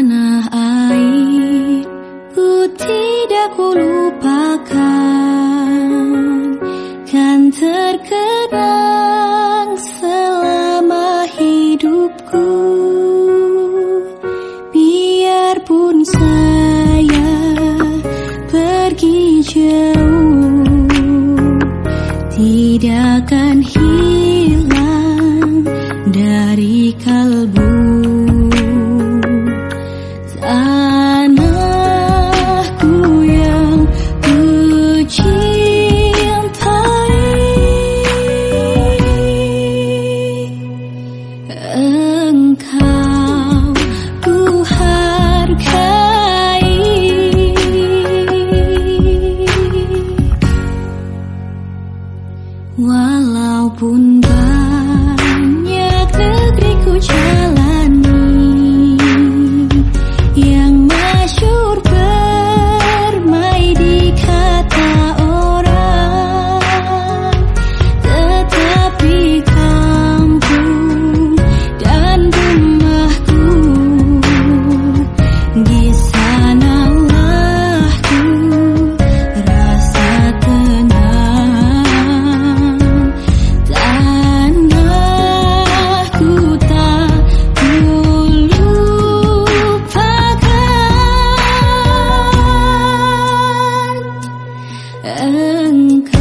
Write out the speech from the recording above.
tanah air ku tidak ku lupakan kan terkenang selama hidupku. 看。come